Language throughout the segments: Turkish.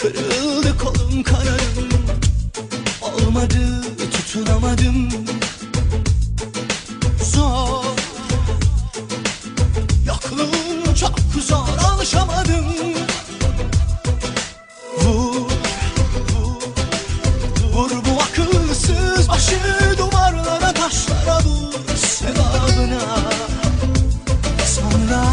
Kanadı kolum kanadım Olmadı tutunamadım Zor Yokluğun çok zor alışamadım Vur Vur Vur bu akılsız başı duvarlara taşlara vur Sevabına Sonra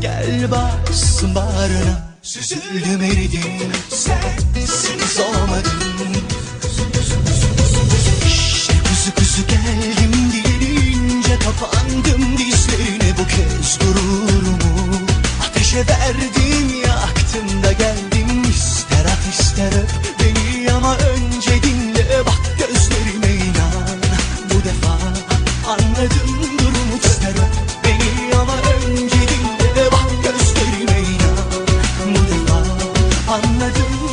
Gel bassın bağrına Süzülemedim sensiz olamadım İşte kuzu kuzu geldim deyince kapandım dizlerine. Bu kez gururumu Ateşe verdim yaktım da geldim. İster at ister öp beni ama önce dinle bak gözlerime inan. Bu defa anladım 那就